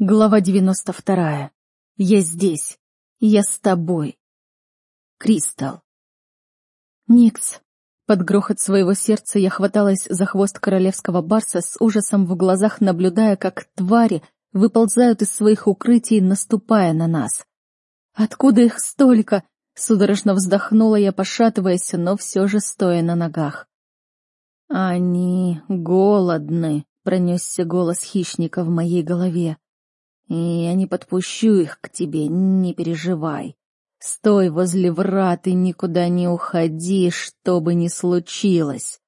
Глава 92. Я здесь. Я с тобой. Кристал. Никс. Под грохот своего сердца я хваталась за хвост королевского барса с ужасом в глазах, наблюдая, как твари выползают из своих укрытий, наступая на нас. Откуда их столько? Судорожно вздохнула я, пошатываясь, но все же стоя на ногах. Они голодны, пронесся голос хищника в моей голове. И я не подпущу их к тебе, не переживай. Стой возле врат и никуда не уходи, что бы ни случилось.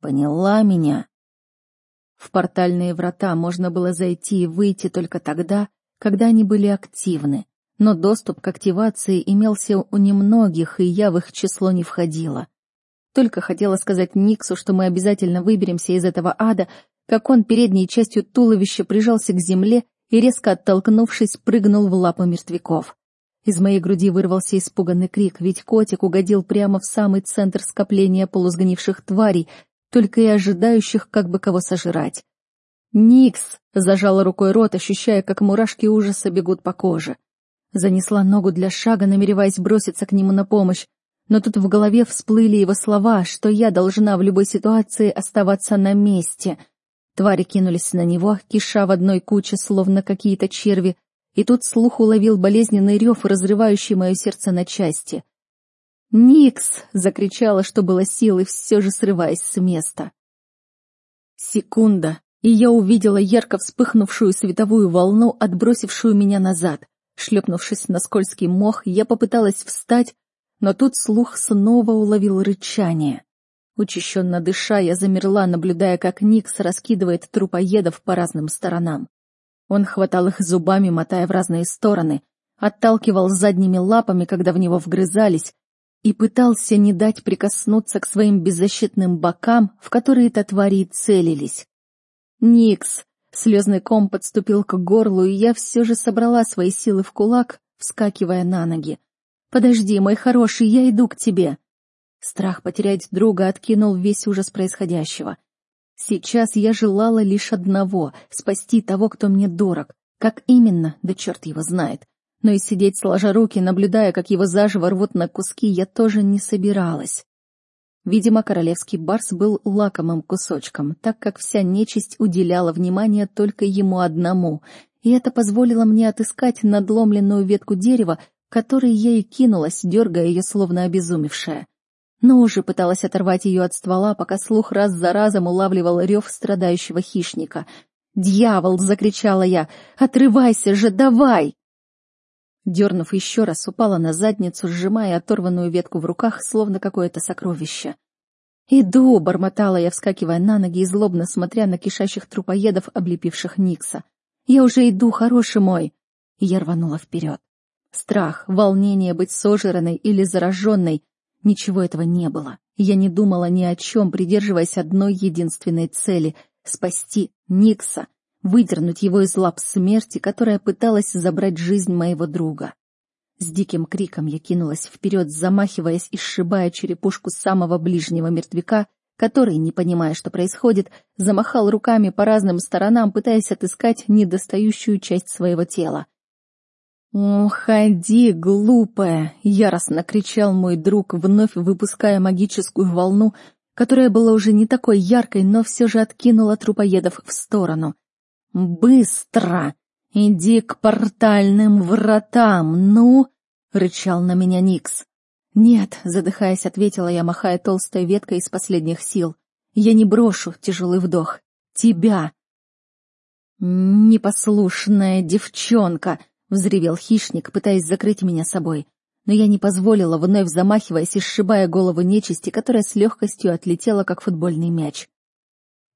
Поняла меня? В портальные врата можно было зайти и выйти только тогда, когда они были активны, но доступ к активации имелся у немногих, и я в их число не входила. Только хотела сказать Никсу, что мы обязательно выберемся из этого ада, как он передней частью туловища прижался к земле и, резко оттолкнувшись, прыгнул в лапы мертвяков. Из моей груди вырвался испуганный крик, ведь котик угодил прямо в самый центр скопления полусгнивших тварей, только и ожидающих как бы кого сожрать. «Никс!» — зажала рукой рот, ощущая, как мурашки ужаса бегут по коже. Занесла ногу для шага, намереваясь броситься к нему на помощь, но тут в голове всплыли его слова, что я должна в любой ситуации оставаться на месте — Твари кинулись на него, киша в одной куче, словно какие-то черви, и тут слух уловил болезненный рев, разрывающий мое сердце на части. «Никс!» — закричала, что было силы, все же срываясь с места. Секунда, и я увидела ярко вспыхнувшую световую волну, отбросившую меня назад. Шлепнувшись на скользкий мох, я попыталась встать, но тут слух снова уловил рычание. Учащенно дыша, я замерла, наблюдая, как Никс раскидывает трупоедов по разным сторонам. Он хватал их зубами, мотая в разные стороны, отталкивал задними лапами, когда в него вгрызались, и пытался не дать прикоснуться к своим беззащитным бокам, в которые-то твари целились. «Никс!» Слезный ком подступил к горлу, и я все же собрала свои силы в кулак, вскакивая на ноги. «Подожди, мой хороший, я иду к тебе!» Страх потерять друга откинул весь ужас происходящего. Сейчас я желала лишь одного — спасти того, кто мне дорог. Как именно, да черт его знает. Но и сидеть сложа руки, наблюдая, как его заживо рвут на куски, я тоже не собиралась. Видимо, королевский барс был лакомым кусочком, так как вся нечисть уделяла внимание только ему одному, и это позволило мне отыскать надломленную ветку дерева, которой я и кинулась, дергая ее словно обезумевшая но уже пыталась оторвать ее от ствола, пока слух раз за разом улавливал рев страдающего хищника. «Дьявол!» — закричала я. «Отрывайся же, давай!» Дернув еще раз, упала на задницу, сжимая оторванную ветку в руках, словно какое-то сокровище. «Иду!» — бормотала я, вскакивая на ноги и злобно смотря на кишащих трупоедов, облепивших Никса. «Я уже иду, хороший мой!» Я рванула вперед. Страх, волнение быть сожранной или зараженной Ничего этого не было. Я не думала ни о чем, придерживаясь одной единственной цели — спасти Никса, выдернуть его из лап смерти, которая пыталась забрать жизнь моего друга. С диким криком я кинулась вперед, замахиваясь и сшибая черепушку самого ближнего мертвяка, который, не понимая, что происходит, замахал руками по разным сторонам, пытаясь отыскать недостающую часть своего тела. «Уходи, глупая!» — яростно кричал мой друг, вновь выпуская магическую волну, которая была уже не такой яркой, но все же откинула трупоедов в сторону. «Быстро! Иди к портальным вратам, ну!» — рычал на меня Никс. «Нет», — задыхаясь, ответила я, махая толстой веткой из последних сил. «Я не брошу», — тяжелый вдох. «Тебя!» «Непослушная девчонка!» — взревел хищник, пытаясь закрыть меня собой. Но я не позволила, вновь замахиваясь и сшибая голову нечисти, которая с легкостью отлетела, как футбольный мяч.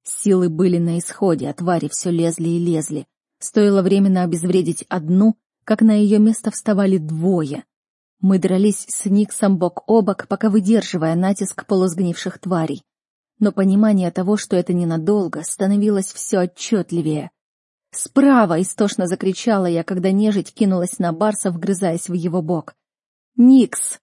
Силы были на исходе, а твари все лезли и лезли. Стоило временно обезвредить одну, как на ее место вставали двое. Мы дрались с Никсом бок о бок, пока выдерживая натиск полусгнивших тварей. Но понимание того, что это ненадолго, становилось все отчетливее. «Справа!» — истошно закричала я, когда нежить кинулась на Барса, вгрызаясь в его бок. «Никс!»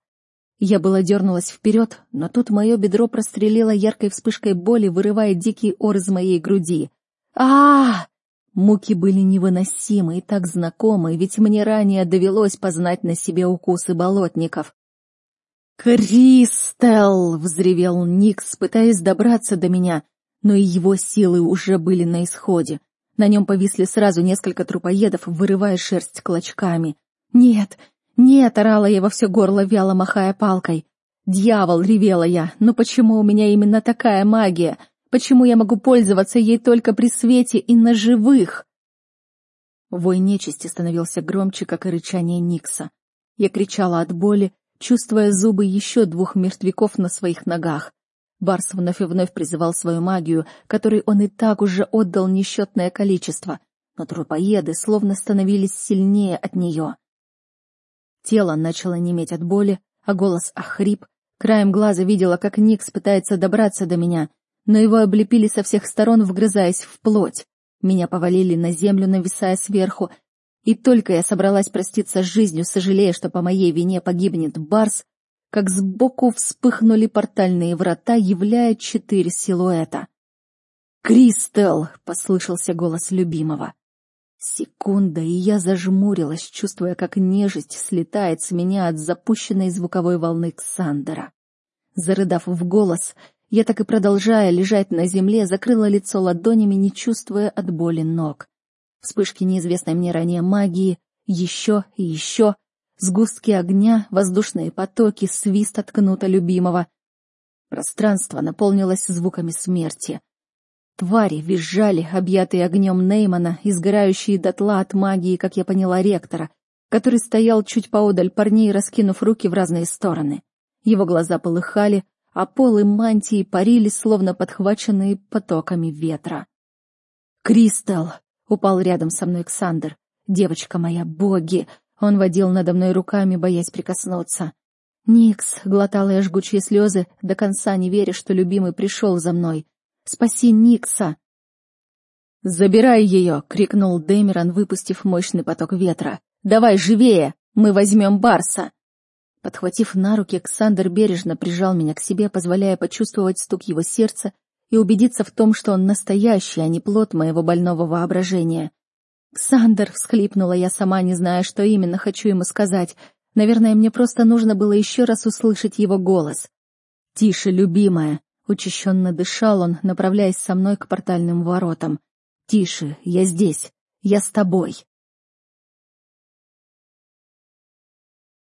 Я была дернулась вперед, но тут мое бедро прострелило яркой вспышкой боли, вырывая дикий ор из моей груди. а, -а, -а Муки были невыносимы и так знакомы, ведь мне ранее довелось познать на себе укусы болотников. «Кристел!» — взревел Никс, пытаясь добраться до меня, но и его силы уже были на исходе. На нем повисли сразу несколько трупоедов, вырывая шерсть клочками. «Нет! Нет!» — орала я во все горло, вяло махая палкой. «Дьявол!» — ревела я. «Но почему у меня именно такая магия? Почему я могу пользоваться ей только при свете и на живых?» Вой нечисти становился громче, как и рычание Никса. Я кричала от боли, чувствуя зубы еще двух мертвяков на своих ногах. Барс вновь и вновь призывал свою магию, которой он и так уже отдал несчетное количество, но трупоеды словно становились сильнее от нее. Тело начало неметь от боли, а голос охрип. Краем глаза видела, как Никс пытается добраться до меня, но его облепили со всех сторон, вгрызаясь в плоть. Меня повалили на землю, нависая сверху, и только я собралась проститься с жизнью, сожалея, что по моей вине погибнет Барс, как сбоку вспыхнули портальные врата, являя четыре силуэта. «Кристел!» — послышался голос любимого. Секунда, и я зажмурилась, чувствуя, как нежесть слетает с меня от запущенной звуковой волны Ксандера. Зарыдав в голос, я так и продолжая лежать на земле, закрыла лицо ладонями, не чувствуя от боли ног. Вспышки неизвестной мне ранее магии, еще и еще, сгустки огня, воздушные потоки, свист от кнута любимого. Пространство наполнилось звуками смерти. Твари визжали, объятые огнем Неймана, изгорающие дотла от магии, как я поняла, ректора, который стоял чуть поодаль парней, раскинув руки в разные стороны. Его глаза полыхали, а полы мантии парили, словно подхваченные потоками ветра. «Кристалл!» — упал рядом со мной Ксандр. «Девочка моя, боги!» Он водил надо мной руками, боясь прикоснуться. «Никс!» — глотала я жгучие слезы, до конца не веря, что любимый пришел за мной. «Спаси Никса!» «Забирай ее!» — крикнул Дэмерон, выпустив мощный поток ветра. «Давай живее! Мы возьмем Барса!» Подхватив на руки, Ксандр бережно прижал меня к себе, позволяя почувствовать стук его сердца и убедиться в том, что он настоящий, а не плод моего больного воображения. «Ксандр!» — всхлипнула я сама, не зная, что именно хочу ему сказать. Наверное, мне просто нужно было еще раз услышать его голос. «Тише, любимая!» — учащенно дышал он, направляясь со мной к портальным воротам. «Тише, я здесь, я с тобой!»